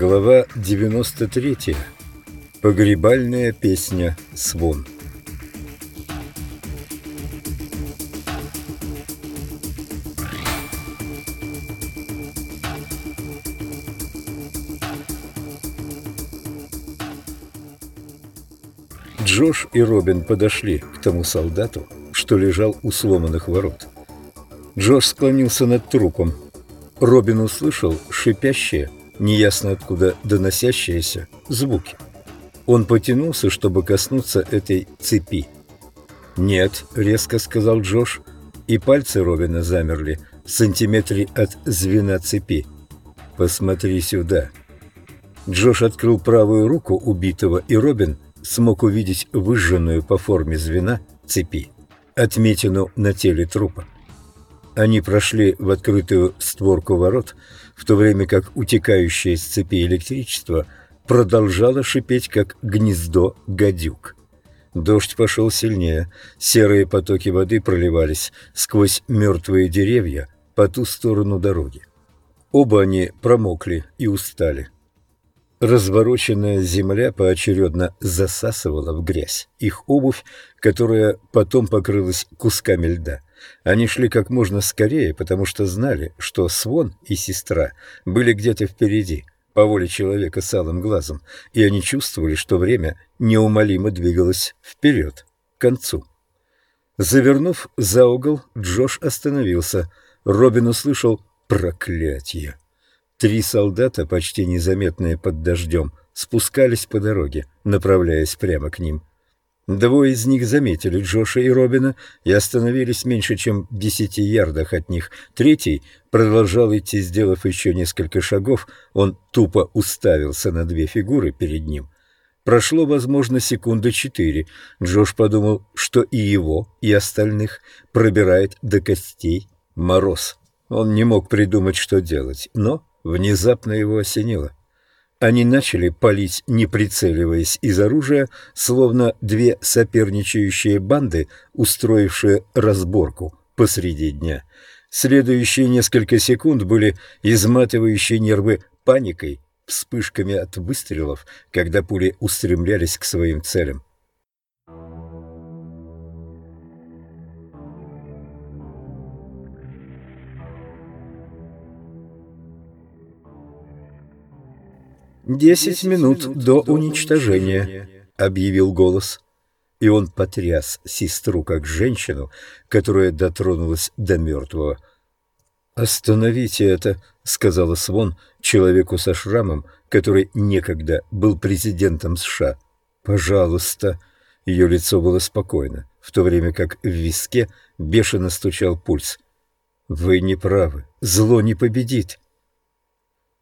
Глава 93. Погребальная песня «Свон». Джош и Робин подошли к тому солдату, что лежал у сломанных ворот. Джош склонился над трупом. Робин услышал шипящее, неясно откуда доносящиеся звуки. Он потянулся, чтобы коснуться этой цепи. «Нет», — резко сказал Джош, и пальцы Робина замерли в сантиметре от звена цепи. «Посмотри сюда». Джош открыл правую руку убитого, и Робин смог увидеть выжженную по форме звена цепи, отметину на теле трупа. Они прошли в открытую створку ворот, в то время как утекающее из цепи электричество продолжало шипеть, как гнездо гадюк. Дождь пошел сильнее, серые потоки воды проливались сквозь мертвые деревья по ту сторону дороги. Оба они промокли и устали. Развороченная земля поочередно засасывала в грязь их обувь, которая потом покрылась кусками льда. Они шли как можно скорее, потому что знали, что Свон и сестра были где-то впереди, по воле человека с алым глазом, и они чувствовали, что время неумолимо двигалось вперед, к концу. Завернув за угол, Джош остановился. Робин услышал «проклятие». Три солдата, почти незаметные под дождем, спускались по дороге, направляясь прямо к ним. Двое из них заметили Джоша и Робина и остановились меньше, чем в десяти ярдах от них. Третий продолжал идти, сделав еще несколько шагов. Он тупо уставился на две фигуры перед ним. Прошло, возможно, секунды четыре. Джош подумал, что и его, и остальных пробирает до костей мороз. Он не мог придумать, что делать, но Внезапно его осенило. Они начали палить, не прицеливаясь из оружия, словно две соперничающие банды, устроившие разборку посреди дня. Следующие несколько секунд были изматывающие нервы паникой, вспышками от выстрелов, когда пули устремлялись к своим целям. «Десять минут до уничтожения», — объявил голос. И он потряс сестру как женщину, которая дотронулась до мертвого. «Остановите это», — сказала Свон человеку со шрамом, который некогда был президентом США. «Пожалуйста». Ее лицо было спокойно, в то время как в виске бешено стучал пульс. «Вы не правы. Зло не победит.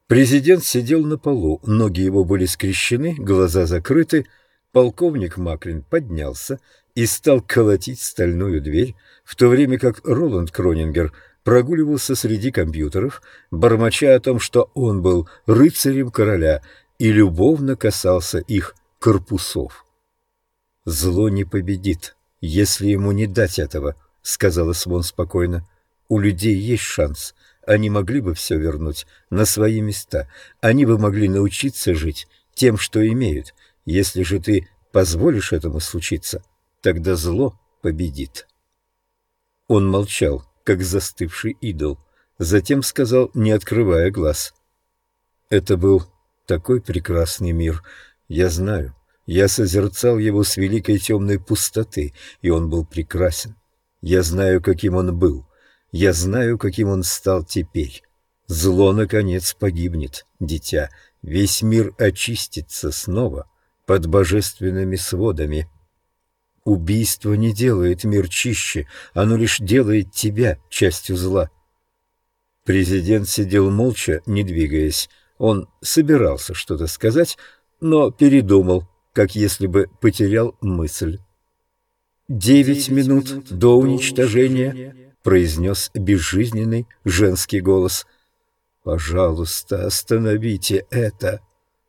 Президент сидел на полу, ноги его были скрещены, глаза закрыты. Полковник Маклин поднялся и стал колотить стальную дверь, в то время как Роланд Кронингер прогуливался среди компьютеров, бормоча о том, что он был рыцарем короля и любовно касался их корпусов. «Зло не победит, если ему не дать этого», — сказала Свон спокойно. «У людей есть шанс они могли бы все вернуть на свои места. Они бы могли научиться жить тем, что имеют. Если же ты позволишь этому случиться, тогда зло победит. Он молчал, как застывший идол. Затем сказал, не открывая глаз. «Это был такой прекрасный мир. Я знаю. Я созерцал его с великой темной пустоты, и он был прекрасен. Я знаю, каким он был. Я знаю, каким он стал теперь. Зло, наконец, погибнет, дитя. Весь мир очистится снова под божественными сводами. Убийство не делает мир чище, оно лишь делает тебя частью зла. Президент сидел молча, не двигаясь. Он собирался что-то сказать, но передумал, как если бы потерял мысль. «Девять минут до уничтожения», произнес безжизненный женский голос. «Пожалуйста, остановите это!»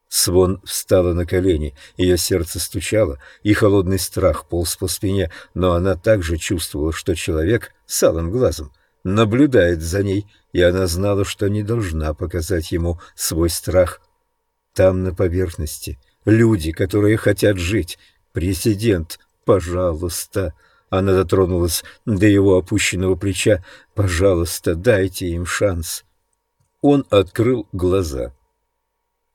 Свон встала на колени, ее сердце стучало, и холодный страх полз по спине, но она также чувствовала, что человек с алым глазом наблюдает за ней, и она знала, что не должна показать ему свой страх. там, на поверхности, люди, которые хотят жить. Президент, пожалуйста. Она дотронулась до его опущенного плеча. Пожалуйста, дайте им шанс. Он открыл глаза.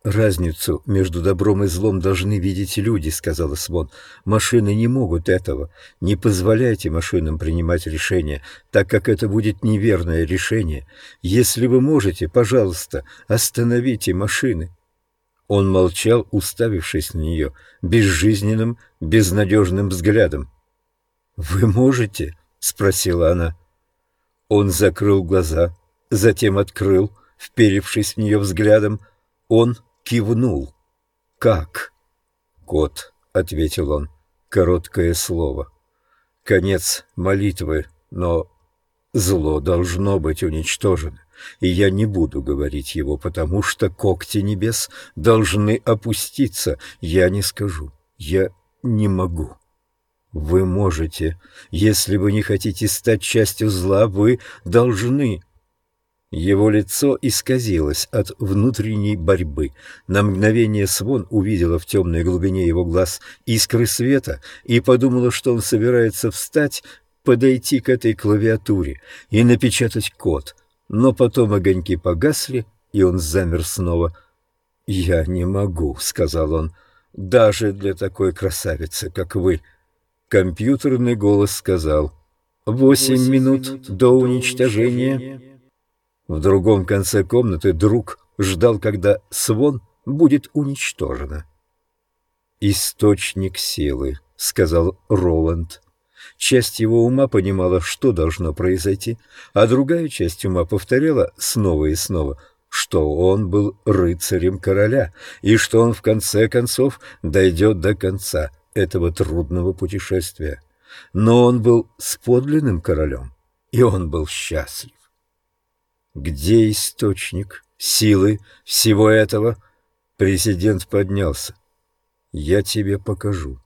«Разницу между добром и злом должны видеть люди», — сказала Свон. «Машины не могут этого. Не позволяйте машинам принимать решения, так как это будет неверное решение. Если вы можете, пожалуйста, остановите машины». Он молчал, уставившись на нее, безжизненным, безнадежным взглядом. «Вы можете?» — спросила она. Он закрыл глаза, затем открыл, вперевшись в нее взглядом. Он кивнул. «Как?» «Кот», — ответил он, — короткое слово. «Конец молитвы, но зло должно быть уничтожено, и я не буду говорить его, потому что когти небес должны опуститься. Я не скажу, я не могу». Вы можете. Если вы не хотите стать частью зла, вы должны. Его лицо исказилось от внутренней борьбы. На мгновение Свон увидела в темной глубине его глаз искры света и подумала, что он собирается встать, подойти к этой клавиатуре и напечатать код. Но потом огоньки погасли, и он замер снова. «Я не могу», — сказал он, — «даже для такой красавицы, как вы». Компьютерный голос сказал «Восемь минут до уничтожения». В другом конце комнаты друг ждал, когда Свон будет уничтожена. «Источник силы», — сказал Роланд. Часть его ума понимала, что должно произойти, а другая часть ума повторяла снова и снова, что он был рыцарем короля и что он в конце концов дойдет до конца этого трудного путешествия. Но он был с подлинным королем, и он был счастлив. Где источник силы всего этого? Президент поднялся. Я тебе покажу.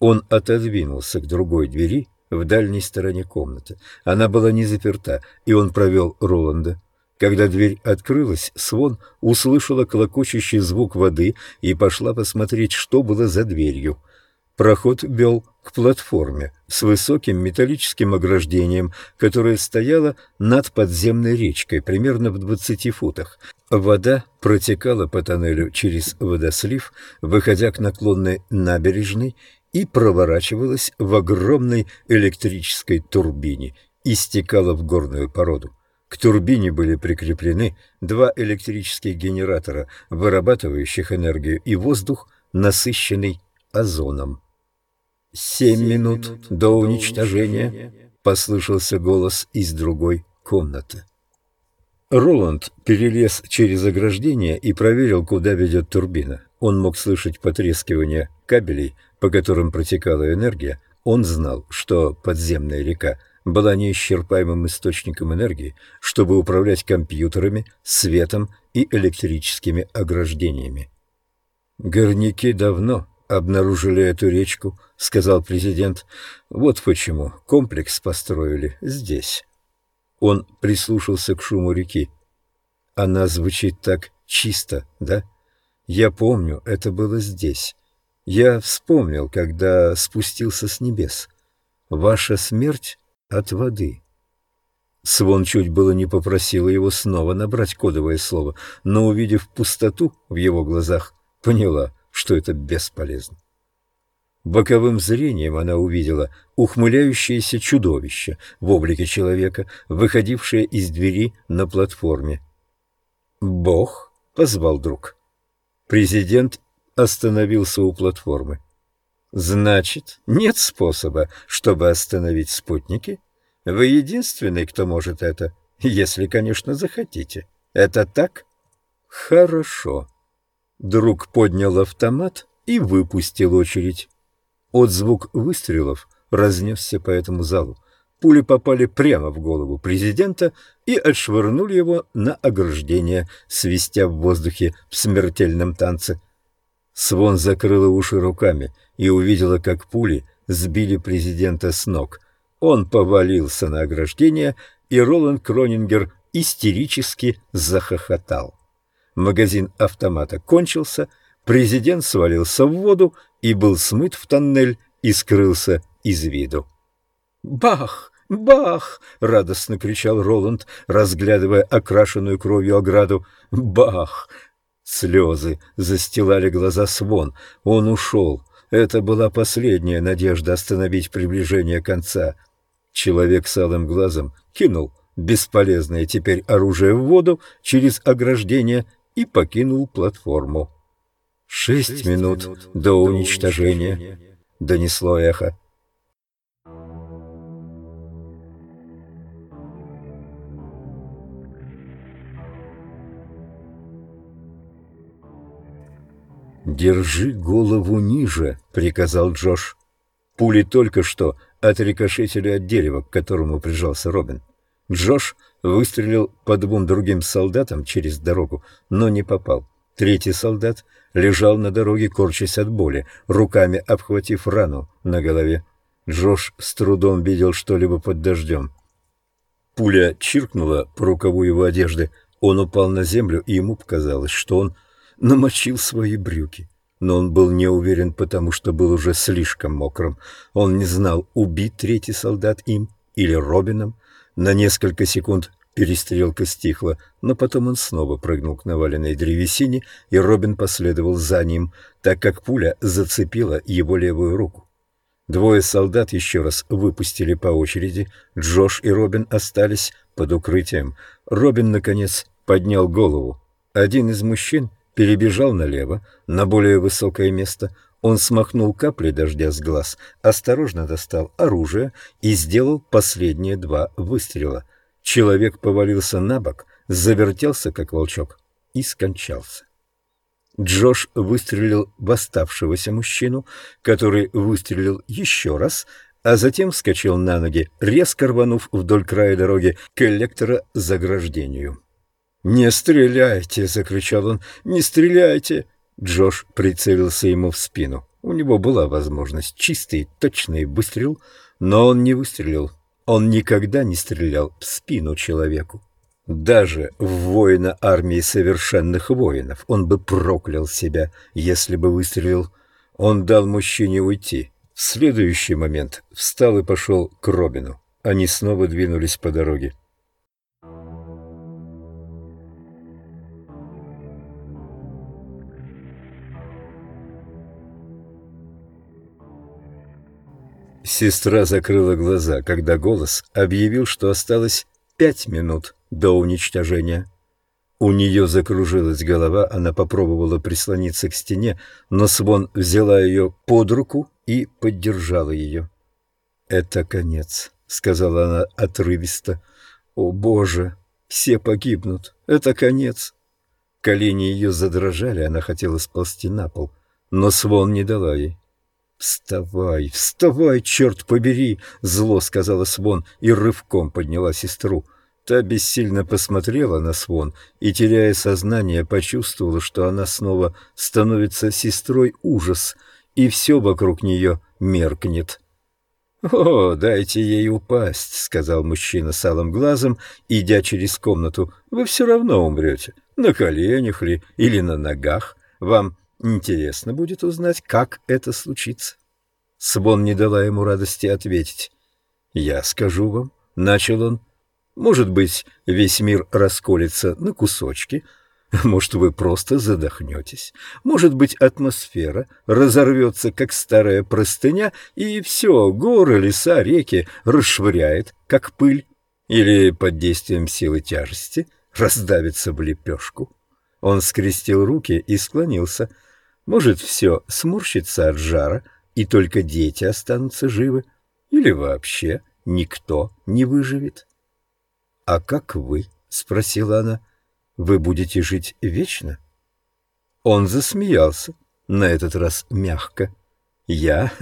Он отодвинулся к другой двери в дальней стороне комнаты. Она была не заперта, и он провел Роланда. Когда дверь открылась, Свон услышала клокочущий звук воды и пошла посмотреть, что было за дверью. Проход вел к платформе с высоким металлическим ограждением, которое стояло над подземной речкой, примерно в 20 футах. Вода протекала по тоннелю через водослив, выходя к наклонной набережной, и проворачивалась в огромной электрической турбине и стекала в горную породу. К турбине были прикреплены два электрических генератора, вырабатывающих энергию, и воздух, насыщенный озоном. «Семь минут до уничтожения», — послышался голос из другой комнаты. Роланд перелез через ограждение и проверил, куда ведет турбина. Он мог слышать потрескивание кабелей, по которым протекала энергия. Он знал, что подземная река была неисчерпаемым источником энергии, чтобы управлять компьютерами, светом и электрическими ограждениями. Горняки давно обнаружили эту речку, — сказал президент. Вот почему комплекс построили здесь. Он прислушался к шуму реки. Она звучит так чисто, да? Я помню, это было здесь. Я вспомнил, когда спустился с небес. Ваша смерть от воды. Свон чуть было не попросила его снова набрать кодовое слово, но, увидев пустоту в его глазах, поняла — что это бесполезно. Боковым зрением она увидела ухмыляющееся чудовище в облике человека, выходившее из двери на платформе. «Бог!» — позвал друг. Президент остановился у платформы. «Значит, нет способа, чтобы остановить спутники? Вы единственный, кто может это, если, конечно, захотите. Это так?» «Хорошо», Друг поднял автомат и выпустил очередь. Отзвук выстрелов разнесся по этому залу. Пули попали прямо в голову президента и отшвырнули его на ограждение, свистя в воздухе в смертельном танце. Свон закрыла уши руками и увидела, как пули сбили президента с ног. Он повалился на ограждение, и Роланд Кронингер истерически захохотал. Магазин автомата кончился, президент свалился в воду и был смыт в тоннель и скрылся из виду. «Бах! Бах!» — радостно кричал Роланд, разглядывая окрашенную кровью ограду. «Бах!» Слезы застилали глаза Свон. Он ушел. Это была последняя надежда остановить приближение конца. Человек с алым глазом кинул бесполезное теперь оружие в воду через ограждение и покинул платформу. «Шесть минут до уничтожения», — донесло эхо. «Держи голову ниже», — приказал Джош. Пули только что отрикошетили от дерева, к которому прижался Робин. Джош выстрелил по двум другим солдатам через дорогу, но не попал. Третий солдат лежал на дороге, корчась от боли, руками обхватив рану на голове. Джош с трудом видел что-либо под дождем. Пуля чиркнула по рукаву его одежды. Он упал на землю, и ему показалось, что он намочил свои брюки. Но он был не уверен, потому что был уже слишком мокрым. Он не знал, убит третий солдат им или Робином. На несколько секунд перестрелка стихла, но потом он снова прыгнул к наваленной древесине, и Робин последовал за ним, так как пуля зацепила его левую руку. Двое солдат еще раз выпустили по очереди. Джош и Робин остались под укрытием. Робин, наконец, поднял голову. Один из мужчин перебежал налево, на более высокое место. Он смахнул капли дождя с глаз, осторожно достал оружие и сделал последние два выстрела. Человек повалился на бок, завертелся, как волчок, и скончался. Джош выстрелил в оставшегося мужчину, который выстрелил еще раз, а затем вскочил на ноги, резко рванув вдоль края дороги к электрозаграждению. «Не стреляйте!» — закричал он. «Не стреляйте!» Джош прицелился ему в спину. У него была возможность чистый, точный выстрел, но он не выстрелил. Он никогда не стрелял в спину человеку. Даже в воина армии совершенных воинов он бы проклял себя, если бы выстрелил. Он дал мужчине уйти. В следующий момент встал и пошел к Робину. Они снова двинулись по дороге. Сестра закрыла глаза, когда голос объявил, что осталось пять минут до уничтожения. У нее закружилась голова, она попробовала прислониться к стене, но Свон взяла ее под руку и поддержала ее. «Это конец», — сказала она отрывисто. «О, Боже, все погибнут. Это конец». Колени ее задрожали, она хотела сползти на пол, но Свон не дала ей. «Вставай, вставай, черт побери!» — зло сказала Свон и рывком подняла сестру. Та бессильно посмотрела на Свон и, теряя сознание, почувствовала, что она снова становится сестрой ужас, и все вокруг нее меркнет. «О, дайте ей упасть», — сказал мужчина с алым глазом, идя через комнату. «Вы все равно умрете. На коленях ли или на ногах. Вам Интересно будет узнать, как это случится. Свон не дала ему радости ответить. «Я скажу вам», — начал он. «Может быть, весь мир расколется на кусочки, может, вы просто задохнетесь. Может быть, атмосфера разорвется, как старая простыня, и все, горы, леса, реки расшвыряет, как пыль. Или под действием силы тяжести раздавится в лепешку». Он скрестил руки и склонился. Может, все сморщится от жара, и только дети останутся живы, или вообще никто не выживет. — А как вы? — спросила она. — Вы будете жить вечно? Он засмеялся, на этот раз мягко. — Я?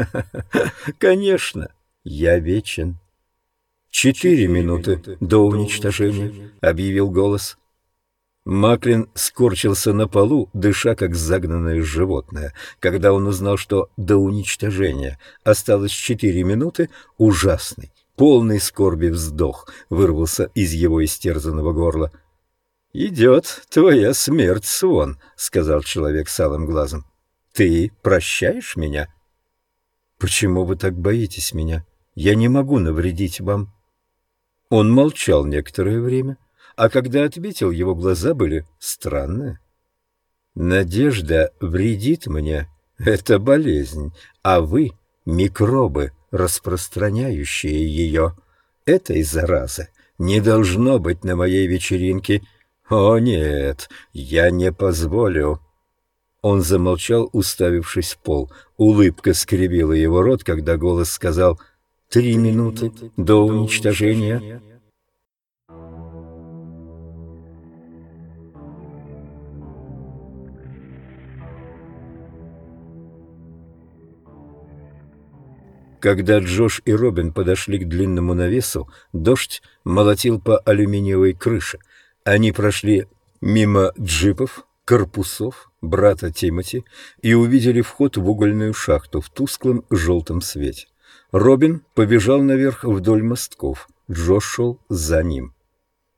Конечно, я вечен. — Четыре минуты до уничтожения, — объявил голос. Маклин скорчился на полу, дыша как загнанное животное. Когда он узнал, что до уничтожения осталось четыре минуты, ужасный, полный скорби вздох вырвался из его истерзанного горла. «Идет твоя смерть, Свон», — сказал человек с алым глазом. «Ты прощаешь меня?» «Почему вы так боитесь меня? Я не могу навредить вам». Он молчал некоторое время, а когда ответил, его глаза были странные. «Надежда вредит мне. Это болезнь, а вы — микробы, распространяющие ее. Этой заразы не должно быть на моей вечеринке. О нет, я не позволю». Он замолчал, уставившись в пол. Улыбка скривила его рот, когда голос сказал «Три минуты до уничтожения». Когда Джош и Робин подошли к длинному навесу, дождь молотил по алюминиевой крыше. Они прошли мимо джипов, корпусов брата Тимоти и увидели вход в угольную шахту в тусклом желтом свете. Робин побежал наверх вдоль мостков, Джош шел за ним.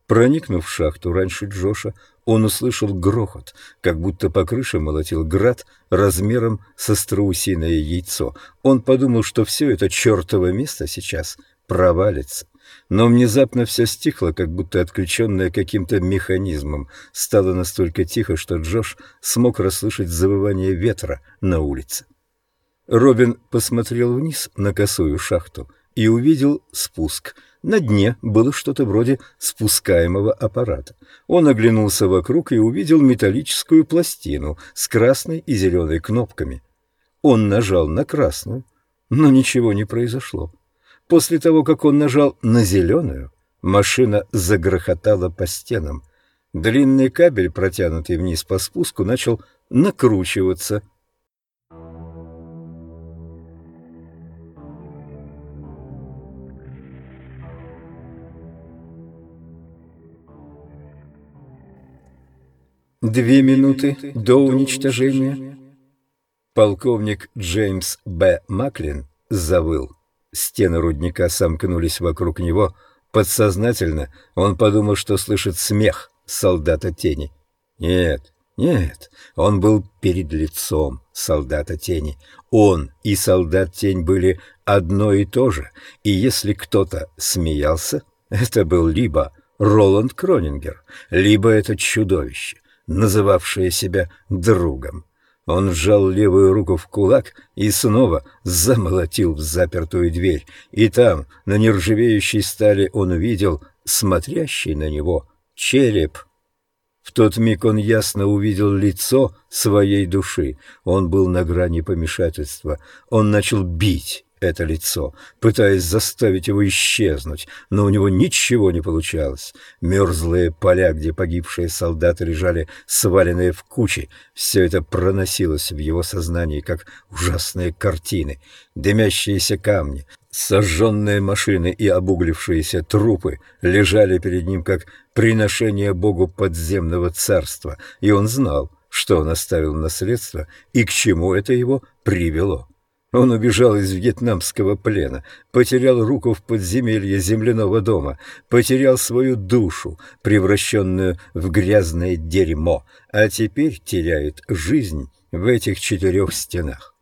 Проникнув в шахту раньше Джоша, он услышал грохот, как будто по крыше молотил град размером со страусиное яйцо. Он подумал, что все это чертово место сейчас провалится. Но внезапно все стихло, как будто отключенное каким-то механизмом. Стало настолько тихо, что Джош смог расслышать завывание ветра на улице. Робин посмотрел вниз на косую шахту и увидел спуск — на дне было что-то вроде спускаемого аппарата. Он оглянулся вокруг и увидел металлическую пластину с красной и зеленой кнопками. Он нажал на красную, но ничего не произошло. После того, как он нажал на зеленую, машина загрохотала по стенам. Длинный кабель, протянутый вниз по спуску, начал накручиваться Две минуты до уничтожения. Полковник Джеймс Б. Маклин завыл. Стены рудника сомкнулись вокруг него. Подсознательно он подумал, что слышит смех солдата тени. Нет, нет, он был перед лицом солдата тени. Он и солдат тень были одно и то же, и если кто-то смеялся, это был либо Роланд Кронингер, либо это чудовище называвшее себя другом. Он сжал левую руку в кулак и снова замолотил в запертую дверь. И там, на нержавеющей стали, он увидел смотрящий на него череп. В тот миг он ясно увидел лицо своей души. Он был на грани помешательства. Он начал бить это лицо, пытаясь заставить его исчезнуть, но у него ничего не получалось. Мерзлые поля, где погибшие солдаты лежали сваленные в кучи, все это проносилось в его сознании, как ужасные картины. Дымящиеся камни, сожженные машины и обуглившиеся трупы лежали перед ним, как приношение Богу подземного царства, и он знал, что он оставил наследство и к чему это его привело. Он убежал из вьетнамского плена, потерял руку в подземелье земляного дома, потерял свою душу, превращенную в грязное дерьмо, а теперь теряет жизнь в этих четырех стенах.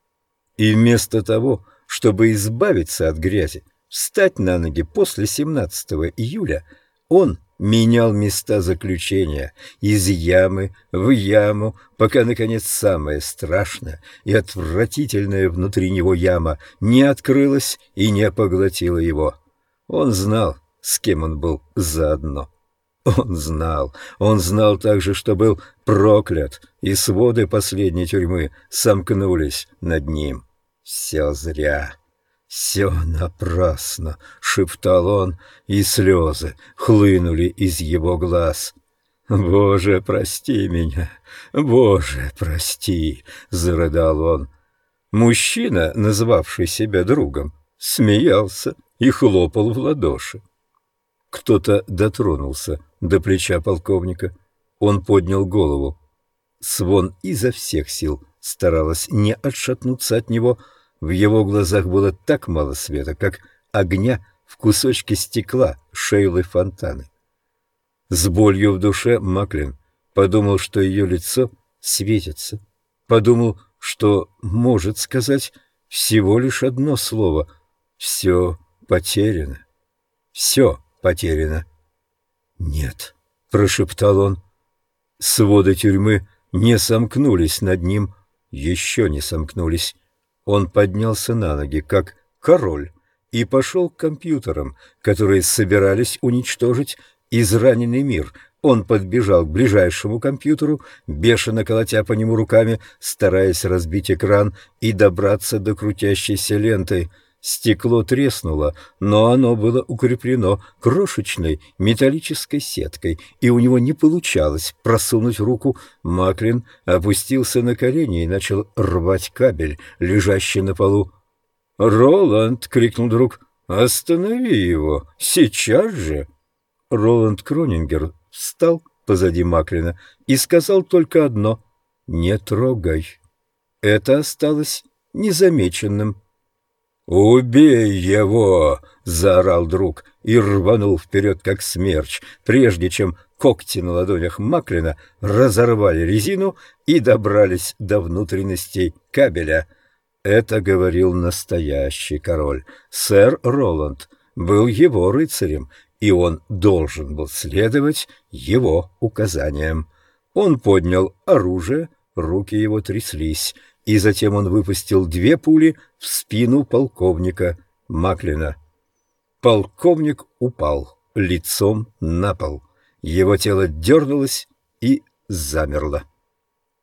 И вместо того, чтобы избавиться от грязи, встать на ноги после 17 июля, он менял места заключения из ямы в яму, пока, наконец, самое страшное и отвратительное внутри него яма не открылась и не поглотила его. Он знал, с кем он был заодно. Он знал, он знал также, что был проклят, и своды последней тюрьмы сомкнулись над ним. Все зря. «Все напрасно!» — шептал он, и слезы хлынули из его глаз. «Боже, прости меня! Боже, прости!» — зарыдал он. Мужчина, называвший себя другом, смеялся и хлопал в ладоши. Кто-то дотронулся до плеча полковника. Он поднял голову. Свон изо всех сил старалась не отшатнуться от него, — в его глазах было так мало света, как огня в кусочке стекла Шейлы Фонтаны. С болью в душе Маклин подумал, что ее лицо светится. Подумал, что может сказать всего лишь одно слово — все потеряно. Все потеряно. «Нет», — прошептал он. Своды тюрьмы не сомкнулись над ним, еще не сомкнулись. Он поднялся на ноги, как король, и пошел к компьютерам, которые собирались уничтожить израненный мир. Он подбежал к ближайшему компьютеру, бешено колотя по нему руками, стараясь разбить экран и добраться до крутящейся ленты — Стекло треснуло, но оно было укреплено крошечной металлической сеткой, и у него не получалось просунуть руку. Маклин опустился на колени и начал рвать кабель, лежащий на полу. «Роланд!» — крикнул друг. «Останови его! Сейчас же!» Роланд Кронингер встал позади Маклина и сказал только одно — «Не трогай». Это осталось незамеченным. «Убей его!» — заорал друг и рванул вперед, как смерч, прежде чем когти на ладонях Маклина разорвали резину и добрались до внутренностей кабеля. Это говорил настоящий король. Сэр Роланд был его рыцарем, и он должен был следовать его указаниям. Он поднял оружие, руки его тряслись — и затем он выпустил две пули в спину полковника Маклина. Полковник упал лицом на пол. Его тело дернулось и замерло.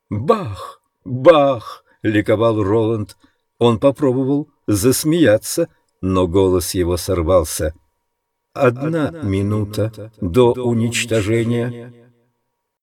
«Бах! Бах!» — ликовал Роланд. Он попробовал засмеяться, но голос его сорвался. «Одна минута до уничтожения».